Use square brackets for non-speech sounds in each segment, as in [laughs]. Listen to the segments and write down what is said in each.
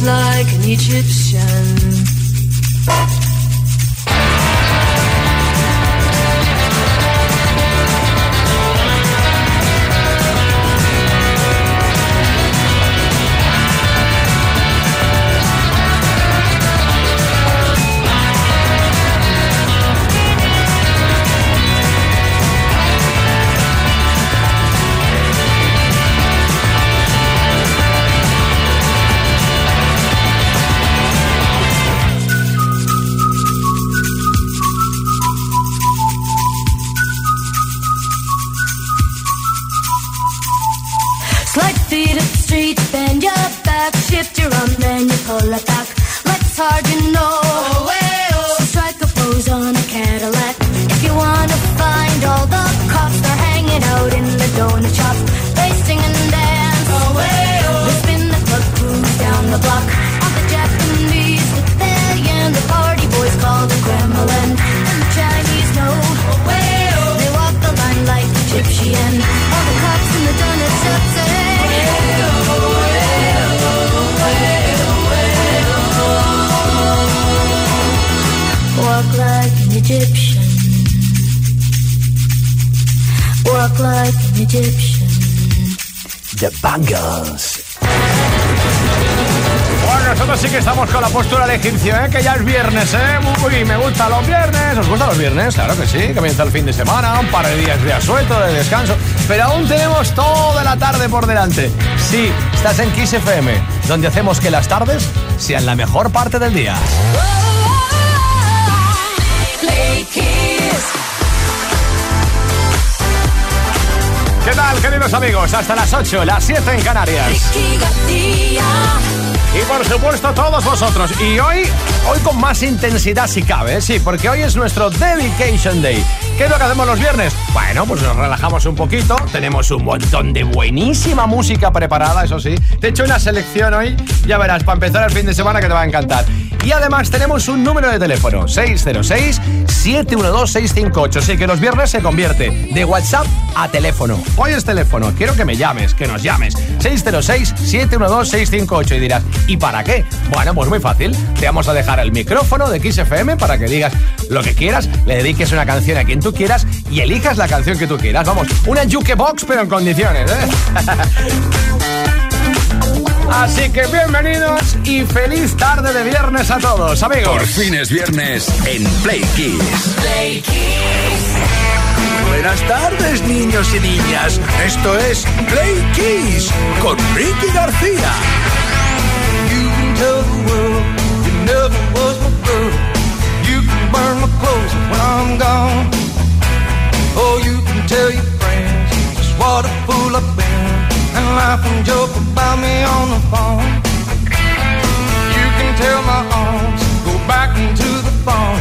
like an Egyptian. ¿Eh? que ya es viernes, ¿eh? Uy, me gustan los viernes. ¿Os gustan los viernes? Claro que sí. Comienza el fin de semana, un par de días de asueto, de descanso. Pero aún tenemos toda la tarde por delante. Sí, estás en Kiss FM, donde hacemos que las tardes sean la mejor parte del día. ¿Qué tal, queridos amigos? Hasta las 8, las 7 en Canarias. Y por supuesto todos vosotros. Y hoy, hoy con más intensidad si cabe, sí, porque hoy es nuestro Dedication Day. ¿Qué es lo que hacemos los viernes? Bueno, pues nos relajamos un poquito, tenemos un montón de buenísima música preparada, eso sí. Te he hecho una selección hoy, ya verás, para empezar el fin de semana que te va a encantar. Y además tenemos un número de teléfono, 606-712-658. Así que los viernes se convierte de WhatsApp a teléfono. Hoy es teléfono, quiero que me llames, que nos llames. 606-712-658 y dirás, ¿y para qué? Bueno, pues muy fácil. Te vamos a dejar el micrófono de XFM para que digas lo que quieras, le dediques una canción a quien tú quieras y elijas la canción que tú quieras. Vamos, una jukebox pero en condiciones, ¿eh? [laughs] Así que bienvenidos y feliz tarde de viernes a todos, amigos. Por fin es viernes en Play Kiss. Play Kiss. Buenas tardes, niños y niñas. Esto es Play Kiss con Ricky García. You can tell the world you never was my girl. You can burn my clothes when I'm gone. Oh, you can tell your friends just what a fool I've been. Laugh and joke about me on the phone. You can tell my arms go back into the phone.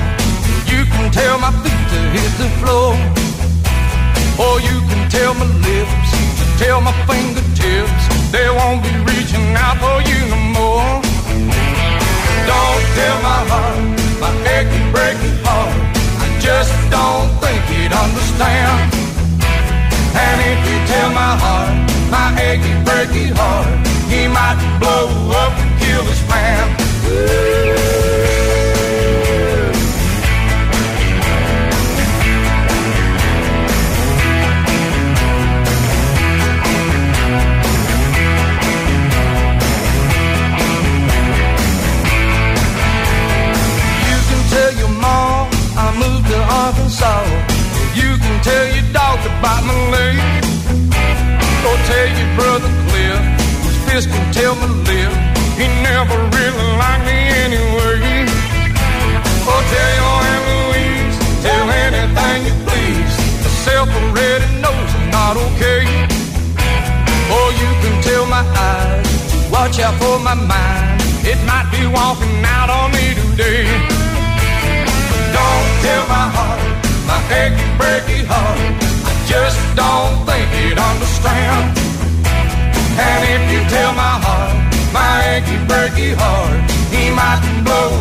You can tell my feet to hit the floor. Or you can tell my lips tell my fingertips they won't be reaching out for you no more. Don't tell my heart, my achy, breaking heart. I just don't think he'd understand. And if you tell my heart, my achy, breaky heart, he might blow up and kill this man. You can tell your mom I moved to Arkansas. You can tell your dog bite my leg. Tell your brother Cliff, his fist can tell my lip. He never really liked me anyway. Or tell your Aunt Louise, tell anything you please. Myself already knows I'm not okay. Or you can tell my eyes, watch out for my mind. It might be walking out on me today. Don't tell my heart, my achy, breaky heart. I just understand. And if you tell my heart, my achy, breaky heart, he might blow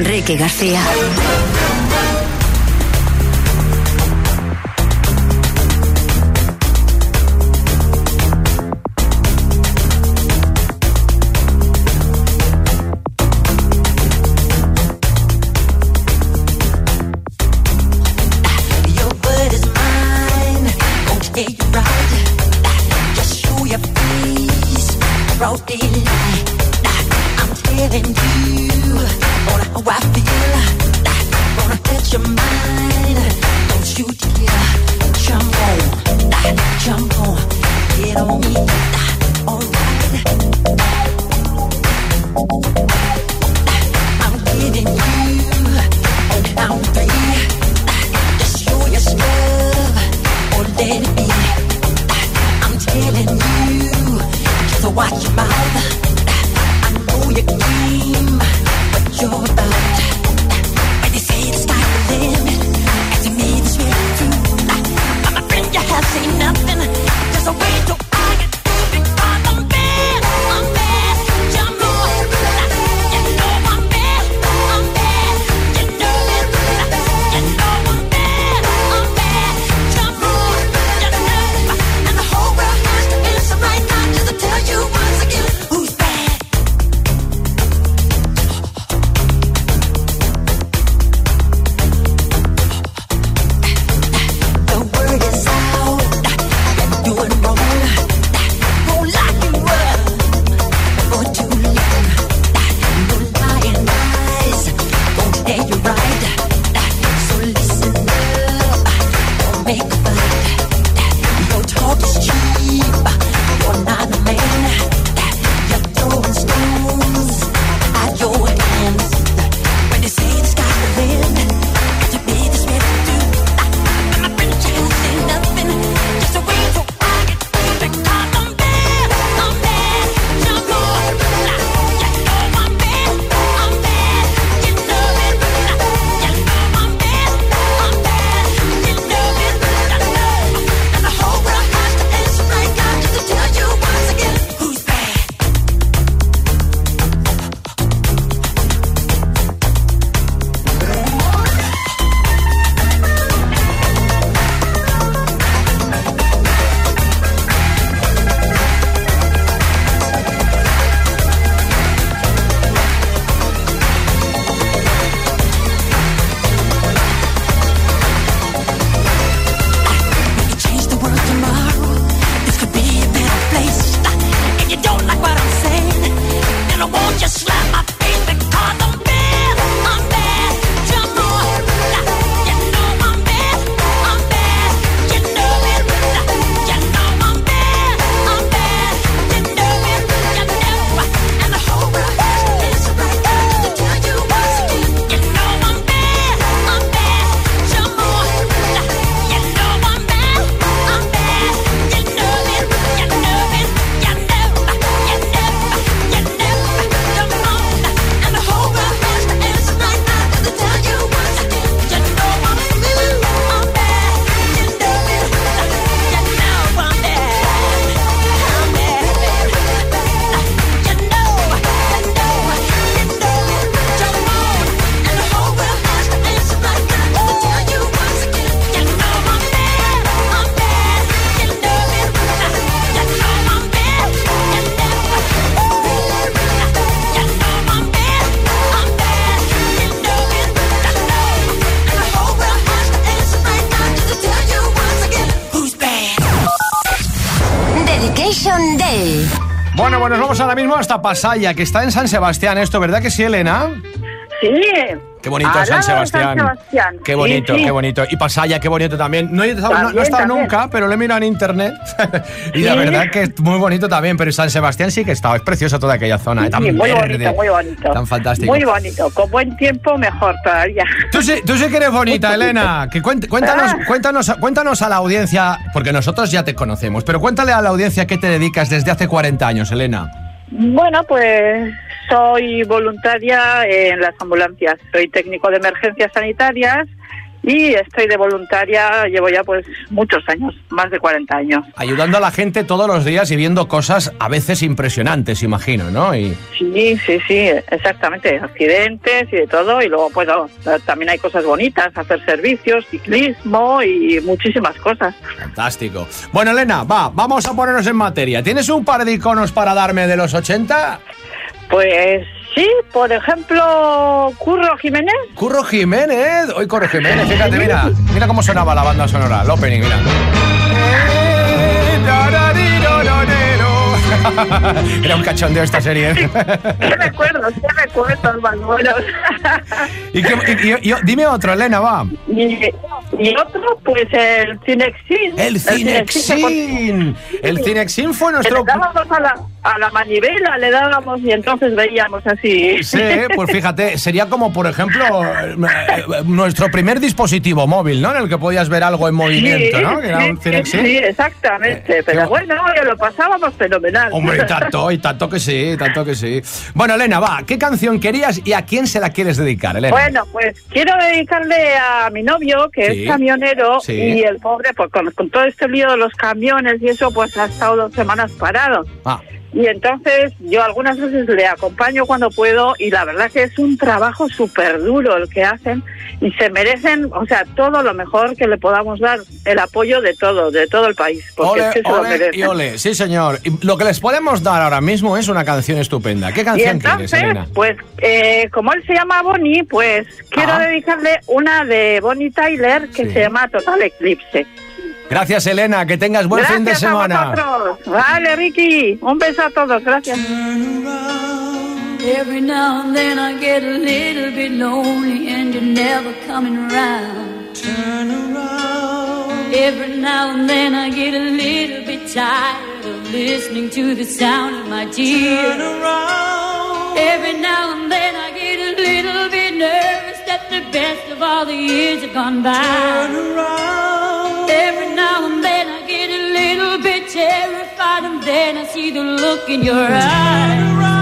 Ricky García. Vamos ahora mismo hasta Pasaya, que está en San Sebastián. Esto, ¿verdad que sí, Elena? Sí. Qué bonito San Sebastián. Qué bonito, sí. qué bonito. Y Pasaya, qué bonito también. No he estado, no he nunca, pero lo he mirado en internet. [laughs] y la verdad que es muy bonito también. Pero San Sebastián sí que estado. Es preciosa toda aquella zona. Tan muy verde, bonito, muy bonito. Tan fantástico. Muy bonito. Con buen tiempo, mejor todavía. Tú sí, tú sí que eres bonita, [laughs] Elena. Que cuéntanos, Ah. cuéntanos, cuéntanos a la audiencia, porque nosotros ya te conocemos, pero cuéntale a la audiencia qué te dedicas desde hace 40 años, Elena. Bueno, pues soy voluntaria en las ambulancias. Soy técnico de emergencias sanitarias y estoy de voluntaria, llevo ya pues muchos años, más de 40 años. Ayudando a la gente todos los días y viendo cosas a veces impresionantes, imagino, ¿no? Y Sí, sí, sí, exactamente. Accidentes y de todo. Y luego, pues no, también hay cosas bonitas, hacer servicios, ciclismo y muchísimas cosas. fantástico. Bueno, Elena, va, vamos a ponernos en materia. ¿Tienes un par de iconos para darme de los 80? Pues sí, por ejemplo, Curro Jiménez. Curro Jiménez. Hoy Curro Jiménez, fíjate, mira. Mira cómo sonaba la banda sonora, el opening, mira. [laughs] Era un cachondeo esta serie. ¿Qué recuerdos? ¿Qué recuerdos más buenos? y, qué- y- y- y- dime otro, Elena, va. y, otro, pues el Cinexin. El Cinexin. El Cinexin fue nuestro... A la, a la manivela, le dábamos y entonces veíamos así. Sí, pues fíjate, sería como, por ejemplo, eh, eh, nuestro primer dispositivo móvil, ¿no? En el que podías ver algo en movimiento, ¿no? Que era sí, un sí, exactamente. Eh, Pero bueno, ya lo pasábamos fenomenal. Hombre, y [laughs] tanto, y tanto que sí, tanto que sí. Bueno, Elena, va, ¿qué canción querías y a quién se la quieres dedicar, Elena? Bueno, pues quiero dedicarle a mi novio, que Sí. es camionero, y el pobre, pues con, con todo este lío de los camiones y eso, pues ha estado dos semanas parado. Ah, Y entonces yo algunas veces le acompaño cuando puedo y la verdad que es un trabajo súper duro el que hacen y se merecen, o sea, todo lo mejor que le podamos dar, el apoyo de todo, de todo el país, porque ole, es que se lo ole merecen. y ole, sí señor. Y lo que les podemos dar ahora mismo es una canción estupenda. ¿Qué Y canción quieres, entonces, Elena? pues, eh, como él se llama Bonnie, pues quiero Ah. dedicarle una de Bonnie Tyler que Sí. se llama Total Eclipse. Gracias, Elena, que tengas buen fin de gracias semana. a vosotros. Vale, Ricky. Un beso a todos. Gracias. Every now and then I get a little bit lonely and you're never coming around. Turn around. Every now and then I get a little bit tired of listening to the sound of my tears. Turn around. Every now and then I get a little bit nervous that the best of all the years have gone by. Turn around. Every now and then I get a little bit terrified and then I see the look in your eyes.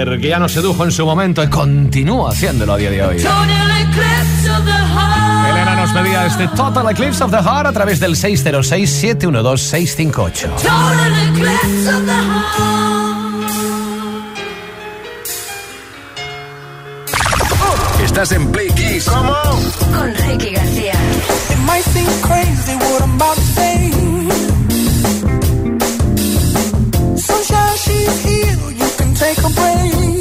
Tyler, que ya nos sedujo en su momento y continúa haciéndolo a día de hoy. Elena nos pedía este Total Eclipse of the Heart a través del 606-712-658. Total eclipse of the heart. Estás en Play Kiss. ¿Cómo? Con Ricky García. It might seem crazy what I'm about to say. Sunshine, she's here. Take a break.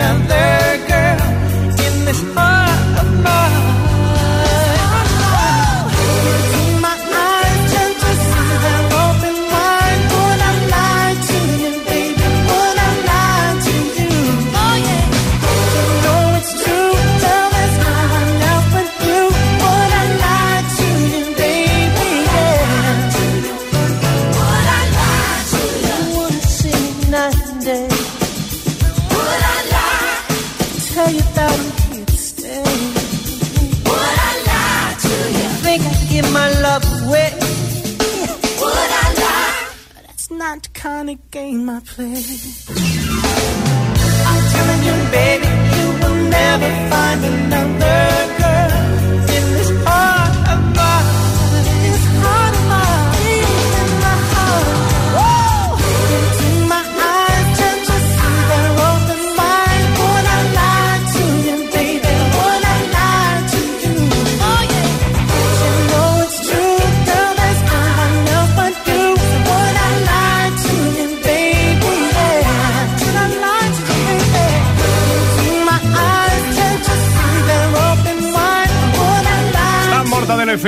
Another kind of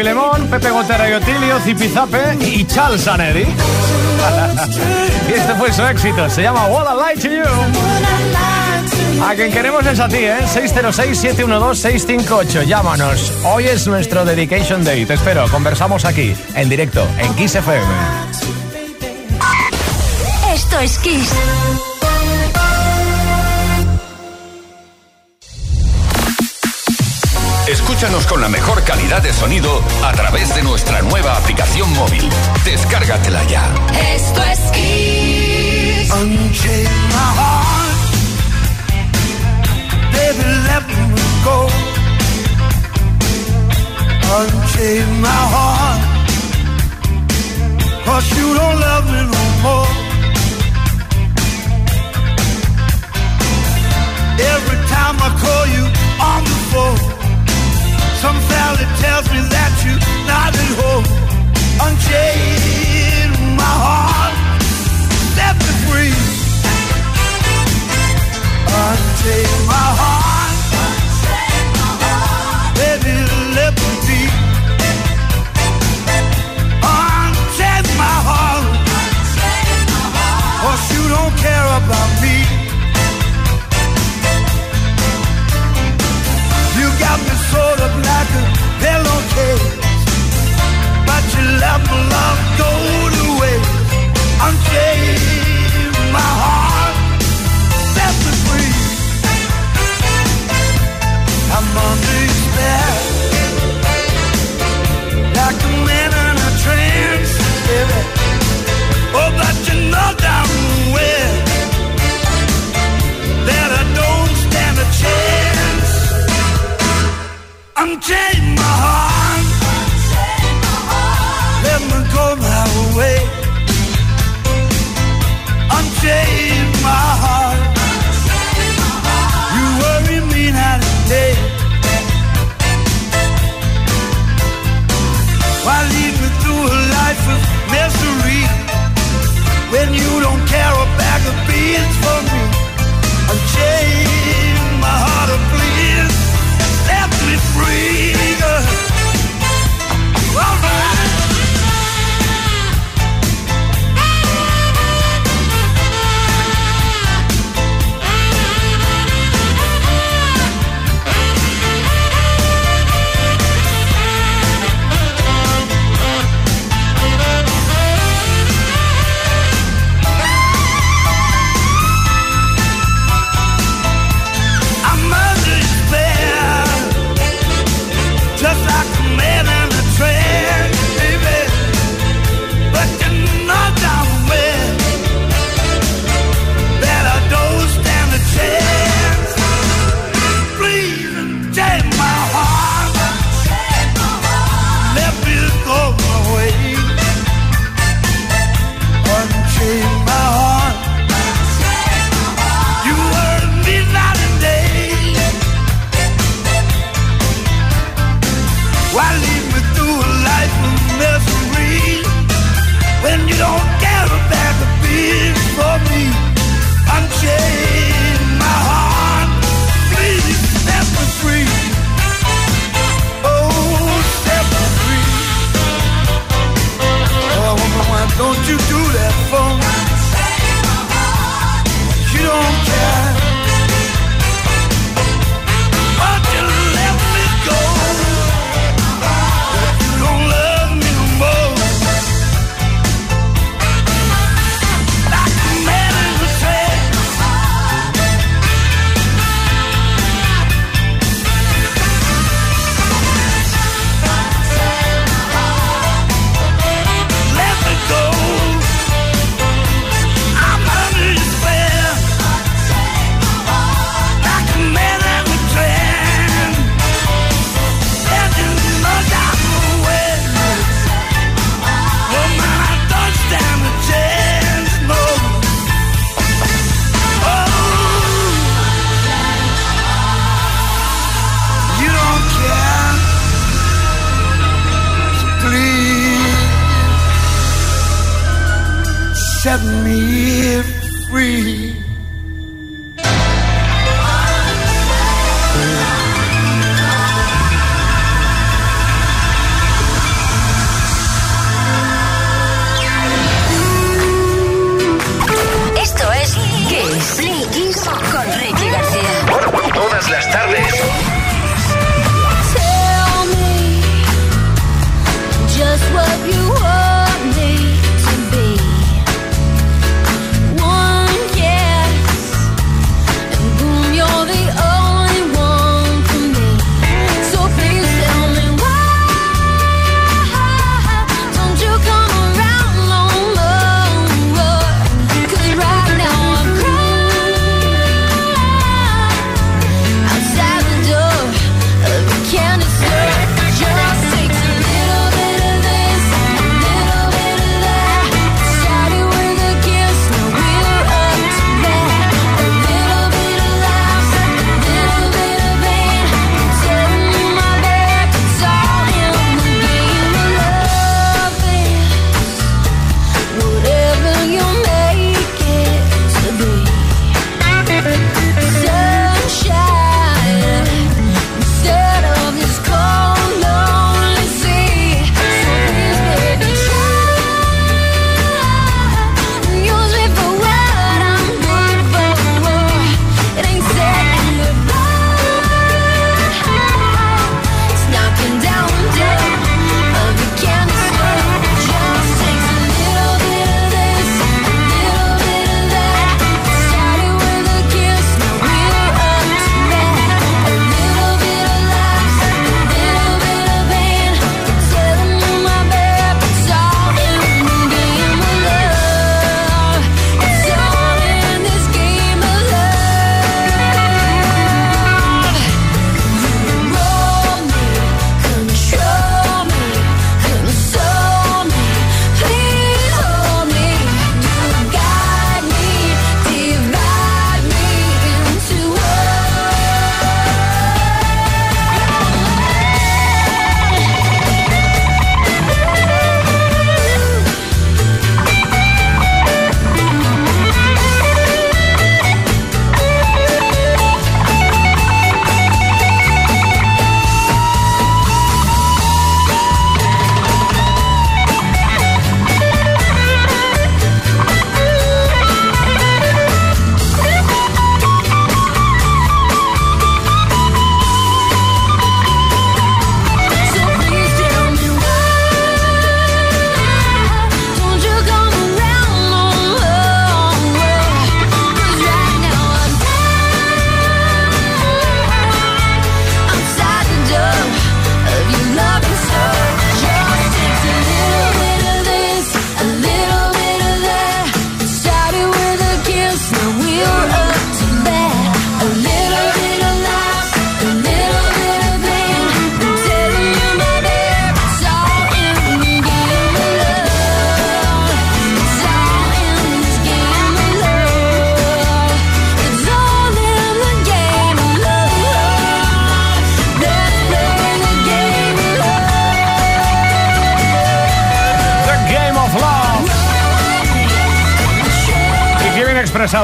Filemón, Pepe Gotera y Otilio, Zipizape y Charles Anedi. [laughs] y este fue su éxito, se llama What I lie to you? A quien queremos es a ti, ¿eh? 606-712-658. Llámanos. Hoy es nuestro Dedication Day. Te espero. Conversamos aquí, en directo, en Kiss FM. Esto es Kiss. Escúchanos con la mejor calidad de sonido a través de nuestra nueva aplicación móvil. Descárgatela ya. Esto es Kiss. Unchain my heart. Baby, let me go. Unchain my heart. Cause you don't love me no more. Every time I call you on the phone, some valley tells me that you're not at home. Unchain my heart set me free. Unchain my heart. Baby, me. Unchain my you don't care about me. Sort of like a pillowcase. But you let my love go to waste. Unchain my heart, set me free. I'm under your spell,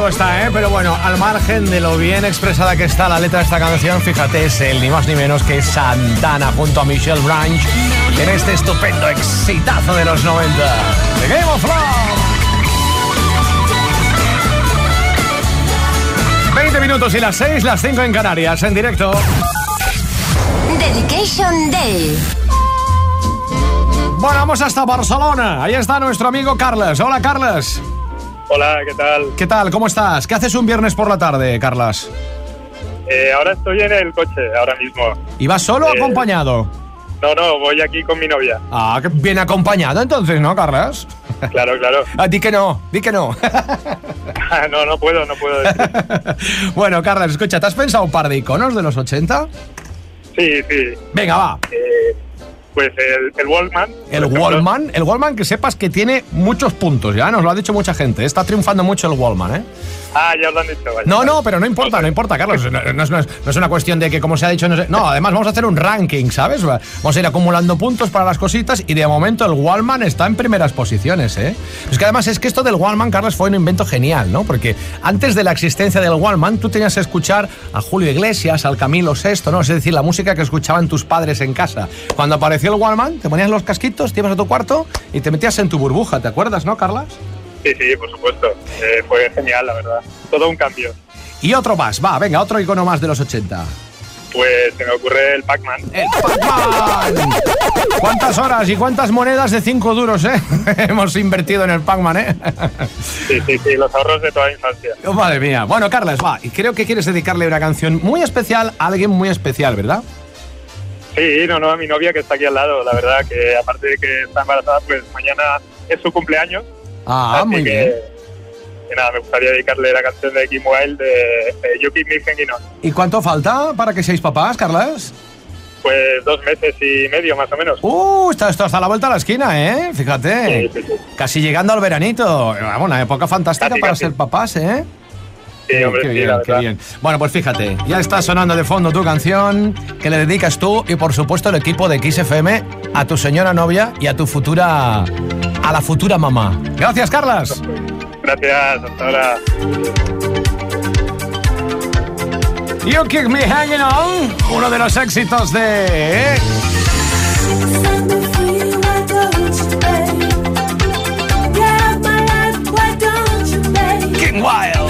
está, ¿eh? Pero bueno, al margen de lo bien expresada que está la letra de esta canción, fíjate, es el ni más ni menos que Santana junto a Michelle Branch en este estupendo exitazo de los 90. The Game of Love. 20 minutos y las 6, las 5 en Canarias, en directo. Dedication Day. Bueno, vamos hasta Barcelona. Ahí está nuestro amigo Carlos. Hola, Carlos. Hola, ¿qué tal? ¿Qué tal? ¿Cómo estás? ¿Qué haces un viernes por la tarde, Carlas? Eh, ahora estoy en el coche, ahora mismo. ¿Y vas solo o Eh, acompañado? No, no, voy aquí con mi novia. Ah, bien acompañado entonces, ¿no, Carlas? Claro, claro. [laughs] Ah, di que no, di que no. [laughs] no, no puedo, no puedo decir. [laughs] bueno, Carlas, escucha, ¿te has pensado un par de iconos de los 80? Sí, sí. Venga, va. Eh, pues el, el Wallman. El. Wallman, el Wallman que sepas que tiene muchos puntos, ya nos lo ha dicho mucha gente. Está triunfando mucho el Wallman, ¿eh? Ah, ya lo han dicho. No, no, pero no importa, no importa, Carlos. No, es, no es- no es una cuestión de que, como se ha dicho, no, sé- no, además vamos a hacer un ranking, ¿sabes? Vamos a ir acumulando puntos para las cositas y de momento el Wallman está en primeras posiciones, ¿eh? Es que además es que esto del Wallman, Carlos, fue un invento genial, ¿no? Porque antes de la existencia del Wallman, tú tenías que escuchar a Julio Iglesias, al Camilo VI, ¿no? Es decir, la música que escuchaban tus padres en casa. Cuando apareció el Wallman, te ponías los casquitos, te ibas a tu cuarto y te metías en tu burbuja, ¿te acuerdas, no, Carlas? Sí, sí, por supuesto. Eh, fue genial, la verdad. Todo un cambio. Y otro más, va, venga, otro icono más de los 80. Pues se me ocurre el Pac-Man. ¡El Pac-Man! ¿Cuántas horas y cuántas monedas de 5 duros, eh? [laughs] Hemos invertido en el Pac-Man, eh. Sí, sí, sí, los ahorros de toda la infancia. Oh, Madre mía. Bueno, Carles, va. Y creo que quieres dedicarle una canción muy especial a alguien muy especial, ¿verdad? Sí, no, no, a mi novia que está aquí al lado, la verdad, que aparte de que está embarazada, pues mañana es su cumpleaños. Ah, así muy que, bien. que nada, me gustaría dedicarle la canción de Kim Wilde de, You Keep Me Hanging On. ¿Y cuánto falta para que seáis papás, Carles? Pues dos meses y medio más o menos. Uh, está esto hasta la vuelta a la esquina, ¿eh? Fíjate. Sí, sí, sí. Casi llegando al veranito. Vamos, una época fantástica Casi, para casi. ser papás, ¿eh? Sí, hombre, qué sí, bien, la qué verdad. bien. Bueno, pues fíjate, ya está sonando de fondo tu canción que le dedicas tú y por supuesto el equipo de XFM a tu señora novia y a tu futura a la futura mamá. Gracias, Carlas. Gracias, hasta ahora. You Keep Me Hanging On, uno de los éxitos de Set me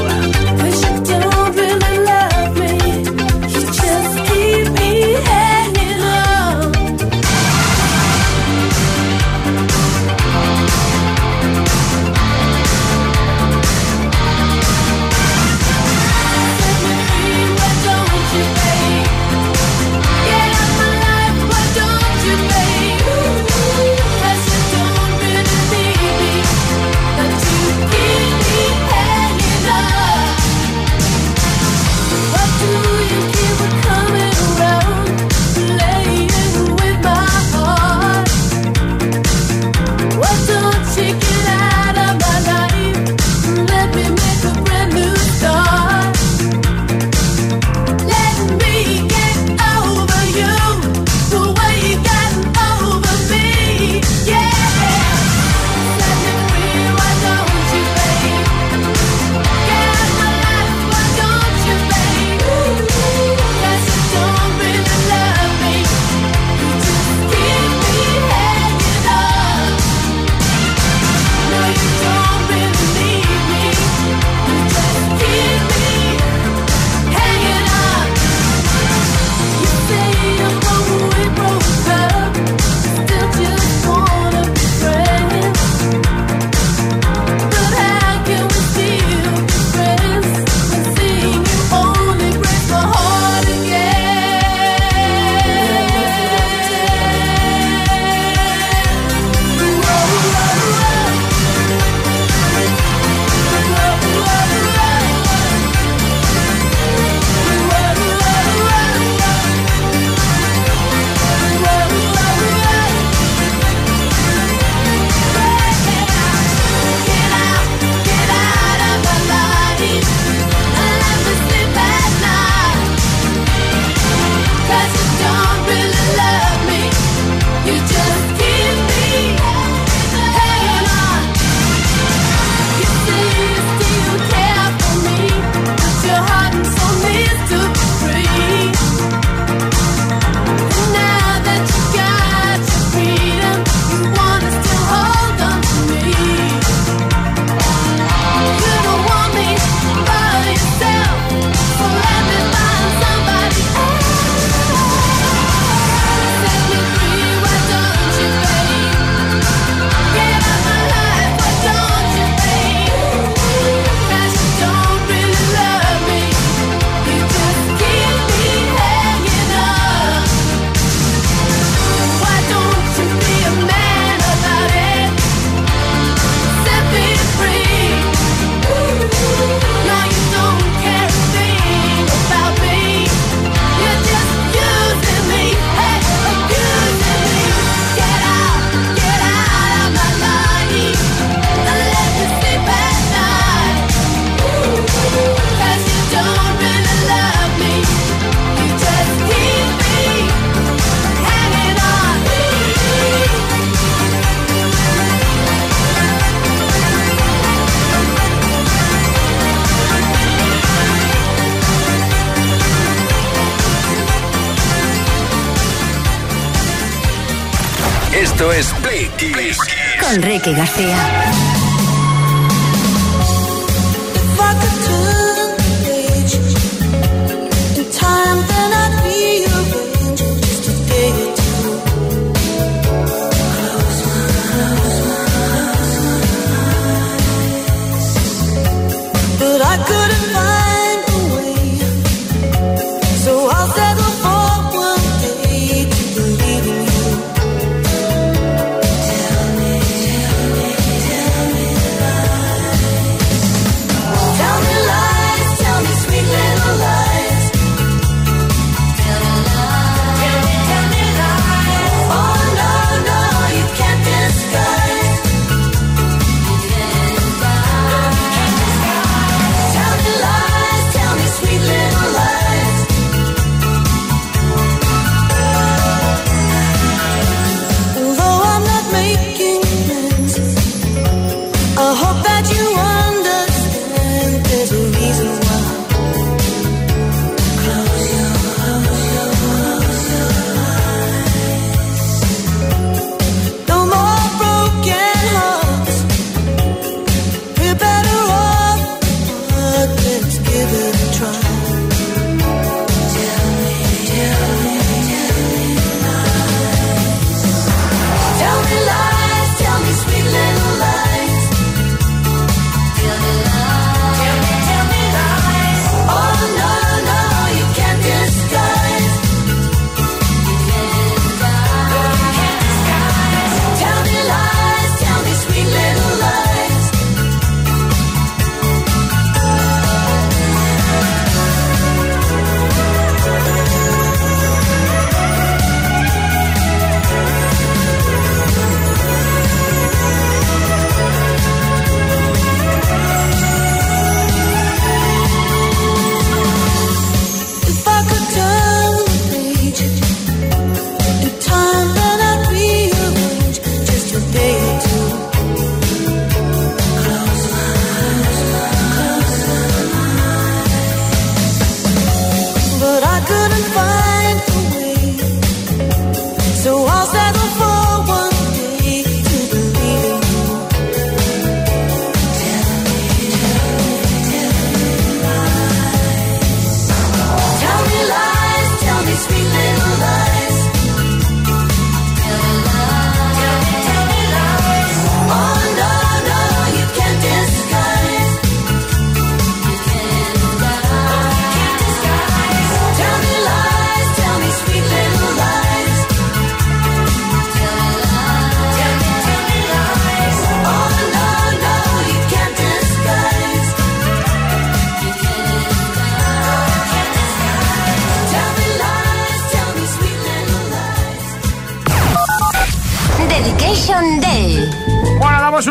Esto es Play Kiss. Con Ricky García.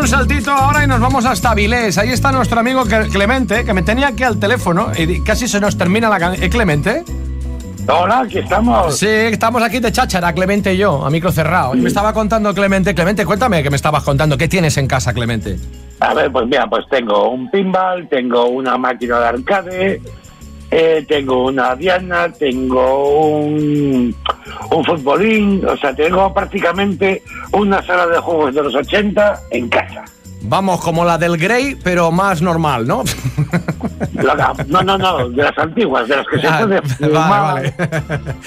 Un saltito ahora y nos vamos hasta Vilés. Ahí está nuestro amigo Cle- Clemente, que me tenía aquí al teléfono y casi se nos termina la canción. ¿Eh, Clemente? Hola, aquí estamos. Sí, estamos aquí de cháchara, Clemente y yo, a micro cerrado. Y me estaba contando Clemente. Clemente, cuéntame que me estabas contando. ¿Qué tienes en casa, Clemente? A ver, pues mira, pues tengo un pinball, tengo una máquina de arcade, eh, tengo una diana, tengo un, un futbolín, o sea, tengo prácticamente una sala de juegos de los 80 en casa. Vamos, como la del Grey, pero más normal, ¿no? No, no, no, de las antiguas, de las que se Ah, puede vale, fumar. vale.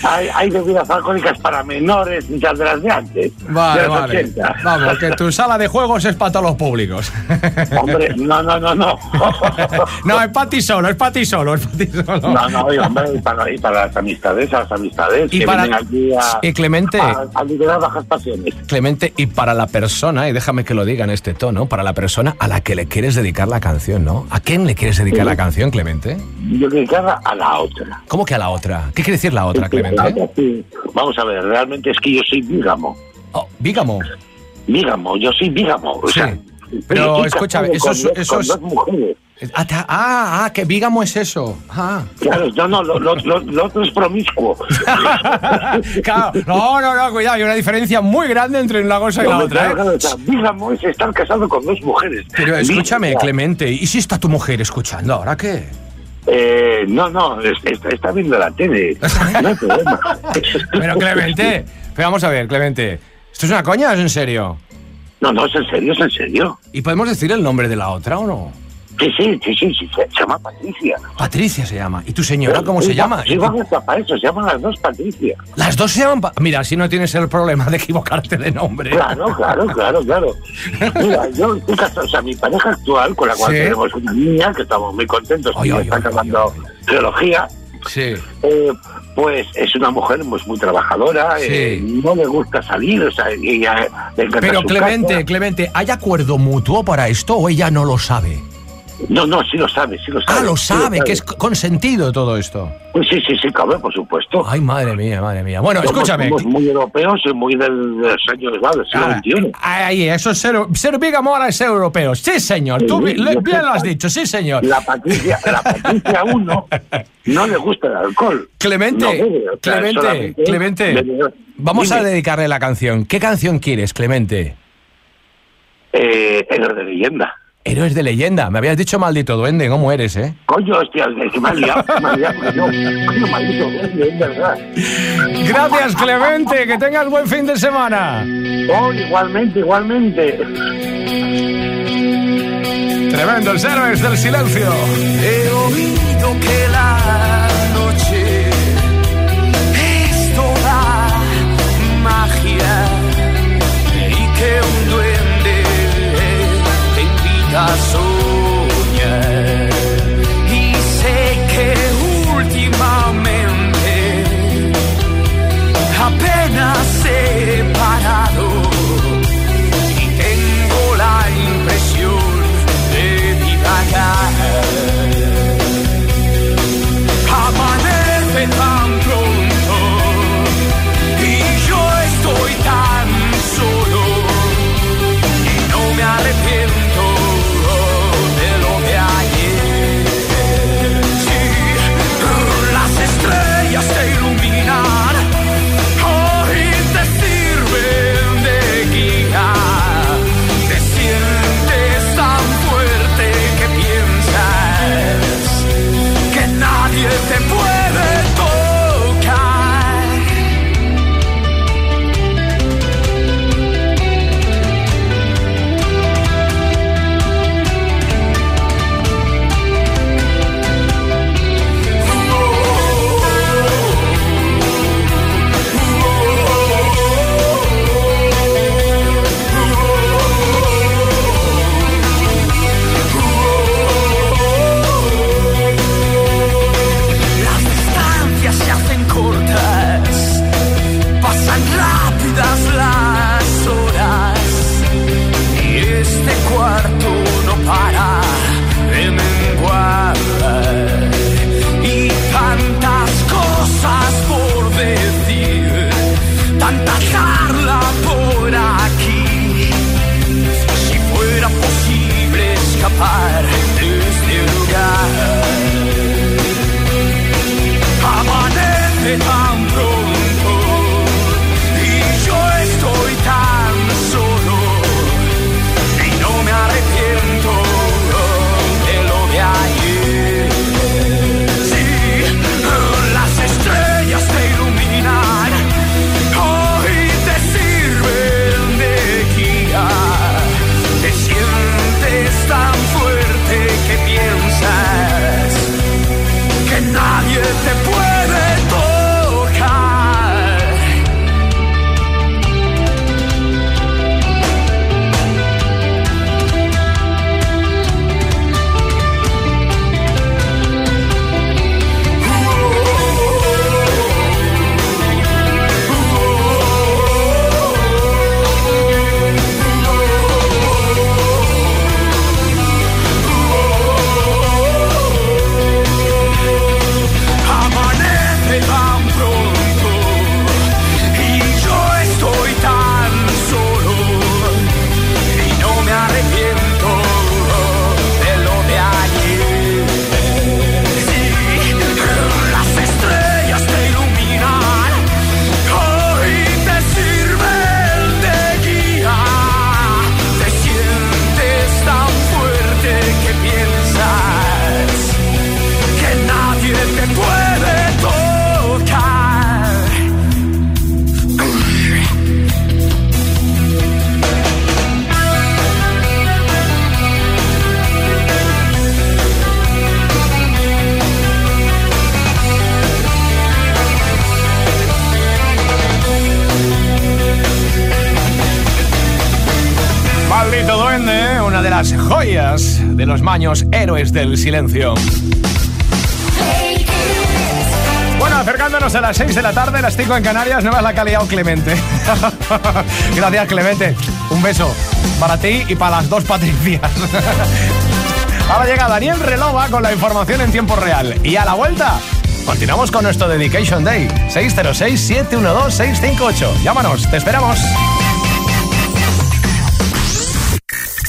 Hay, hay bebidas alcohólicas para menores tal de las de antes, Vale, de los vale. 80. Vamos, que tu sala de juegos es para todos los públicos. Hombre, no, no, no, no. [laughs] No, es para ti solo, es para ti solo, es para ti solo. No, no, y, hombre, y para, y para las amistades, a las amistades Y que para- vienen aquí a, y Clemente. a, a liberar bajas pasiones. Clemente, y para la persona, y déjame que lo diga en este tono, para la persona a la que le quieres dedicar la canción, ¿no? ¿A quién le quieres dedicar la canción, Clemente? Yo cada a la otra. ¿Cómo que a la otra? ¿Qué quiere decir la otra, la Clemente? otra, sí. Vamos a ver, realmente es que yo soy bígamo. Oh, bígamo. Bígamo, yo soy bígamo. O Sí. sea, Pero, escúchame, eso es- dos- eso es-. Ah, ah, ah, que bígamo es eso. Ah. Claro, no, no, lo, lo- lo- lo otro es promiscuo. [laughs] Claro, no, no, no, cuidado, hay una diferencia muy grande entre una cosa y la otra, claro, ¿eh? claro, o sea, bígamo es estar casado con dos mujeres. Pero escúchame. Clemente, ¿y si está tu mujer escuchando? ¿Ahora qué? Eh, no, no, es- está, está viendo la tele. [laughs] No hay problema. Pero Clemente, pero vamos a ver, Clemente. ¿Esto es una coña o es en serio? No, no, es en serio, es en serio. ¿Y podemos decir el nombre de la otra o no? Sí, sí, sí, sí, sí, se, llama Patricia. Patricia se llama. ¿Y tu señora cómo se llama? Sí, hasta para eso, se llaman las dos Patricia. Las dos se llaman... Pa- Mira, si no tienes el problema de equivocarte de nombre. Claro, claro, claro, claro. Mira, yo, o sea, mi pareja actual, con la cual Sí. tenemos una niña, que estamos muy contentos, ay, está acabando geología, Sí. eh, pues es una mujer pues, muy trabajadora, Sí. eh, no le gusta salir, o sea, ella le encanta Pero su Clemente, casa. Clemente, ¿hay acuerdo mutuo para esto o ella no lo sabe? No, no, sí lo sabe, sí lo sabe. Ah, lo sí sabe, que es consentido todo esto. Pues sí, sí, sí, cabrón, por supuesto. Ay, madre mía, madre mía. Bueno, Somos- escúchame. Somos muy europeos y muy del, de los años ¿vale? del siglo Ah, XXI. Ahí, eso es ser, ser Big Amor es europeo. Sí, señor. Tú bien lo has dicho, sí, señor. La Patricia, la Patricia 1 [laughs] no le gusta el alcohol. Clemente, No bebe, o sea, Clemente, Clemente, bebe- vamos a dedicarle la canción. ¿Qué canción quieres, Clemente? Eh, héroe de leyenda. Héroes de leyenda. Me habías dicho maldito duende, ¿cómo eres, eh? Coño, hostia, es que me ha liado, me ha liado, coño. Coño, maldito, duende, es verdad. Gracias, Clemente. Que tengas buen fin de semana. Oh, igualmente, igualmente. Tremendo, el héroes del silencio. He oído que la invita a del silencio. Bueno, acercándonos a las 6 de la tarde, las 5 en Canarias, no la calidad Clemente. [laughs] Gracias, Clemente. Un beso para ti y para las dos Patricias. [laughs] Ahora llega Daniel Relova con la información en tiempo real. Y a la vuelta, continuamos con nuestro Dedication Day. 606-712-658. Llámanos, te esperamos.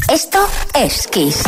Esto es Kiss.